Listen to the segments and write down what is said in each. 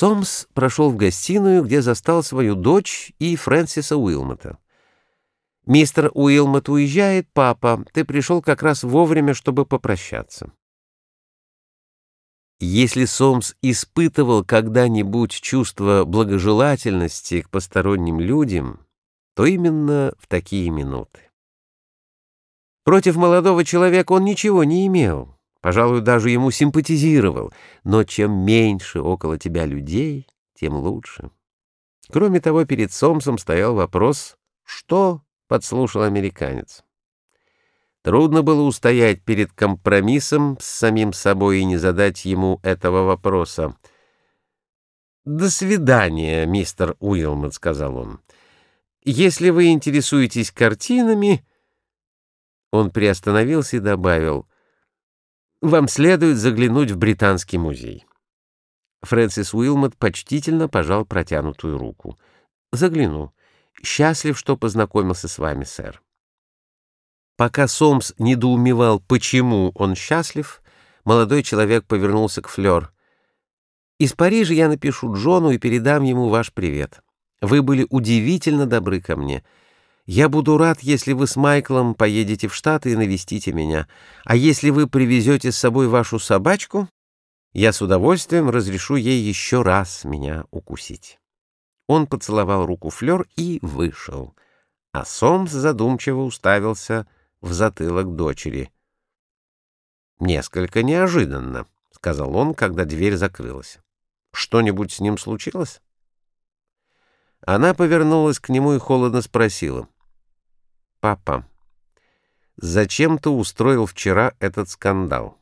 Сомс прошел в гостиную, где застал свою дочь и Фрэнсиса Уилмота. «Мистер Уилмот уезжает, папа. Ты пришел как раз вовремя, чтобы попрощаться». Если Сомс испытывал когда-нибудь чувство благожелательности к посторонним людям, то именно в такие минуты. Против молодого человека он ничего не имел пожалуй, даже ему симпатизировал, но чем меньше около тебя людей, тем лучше. Кроме того, перед Сомсом стоял вопрос, что подслушал американец. Трудно было устоять перед компромиссом с самим собой и не задать ему этого вопроса. «До свидания, мистер Уилмот», — сказал он. «Если вы интересуетесь картинами...» Он приостановился и добавил — вам следует заглянуть в Британский музей». Фрэнсис Уилмот почтительно пожал протянутую руку. «Загляну. Счастлив, что познакомился с вами, сэр». Пока Сомс недоумевал, почему он счастлив, молодой человек повернулся к Флёр. «Из Парижа я напишу Джону и передам ему ваш привет. Вы были удивительно добры ко мне». Я буду рад, если вы с Майклом поедете в Штаты и навестите меня. А если вы привезете с собой вашу собачку, я с удовольствием разрешу ей еще раз меня укусить». Он поцеловал руку Флёр и вышел, а Сомс задумчиво уставился в затылок дочери. «Несколько неожиданно», — сказал он, когда дверь закрылась. «Что-нибудь с ним случилось?» Она повернулась к нему и холодно спросила — Папа, зачем ты устроил вчера этот скандал?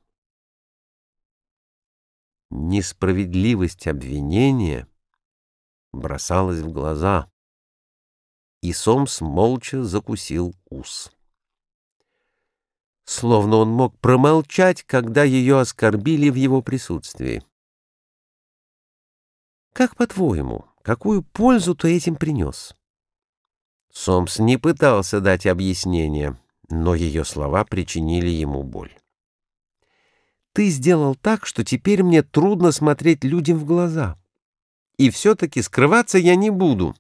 Несправедливость обвинения бросалась в глаза, и Сомс молча закусил ус. Словно он мог промолчать, когда ее оскорбили в его присутствии. «Как по-твоему, какую пользу ты этим принес?» Сомс не пытался дать объяснение, но ее слова причинили ему боль. «Ты сделал так, что теперь мне трудно смотреть людям в глаза. И все-таки скрываться я не буду.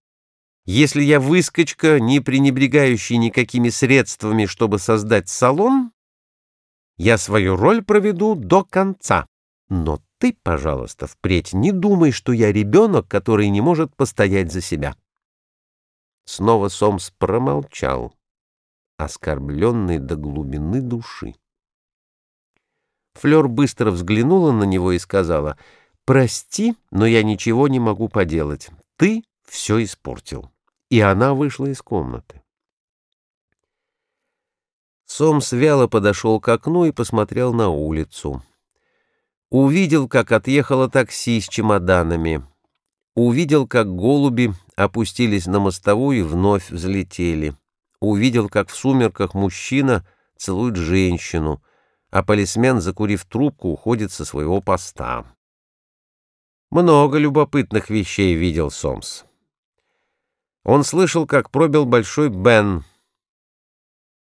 Если я выскочка, не пренебрегающий никакими средствами, чтобы создать салон, я свою роль проведу до конца. Но ты, пожалуйста, впредь не думай, что я ребенок, который не может постоять за себя». Снова Сомс промолчал, оскорбленный до глубины души. Флёр быстро взглянула на него и сказала, «Прости, но я ничего не могу поделать. Ты все испортил». И она вышла из комнаты. Сомс вяло подошел к окну и посмотрел на улицу. Увидел, как отъехало такси с чемоданами. Увидел, как голуби опустились на мостовую и вновь взлетели. Увидел, как в сумерках мужчина целует женщину, а полисмен, закурив трубку, уходит со своего поста. Много любопытных вещей видел Сомс. Он слышал, как пробил большой Бен.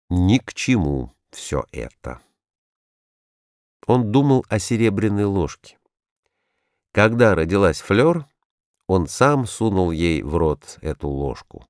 Ни к чему все это. Он думал о серебряной ложке. Когда родилась Флёр, он сам сунул ей в рот эту ложку.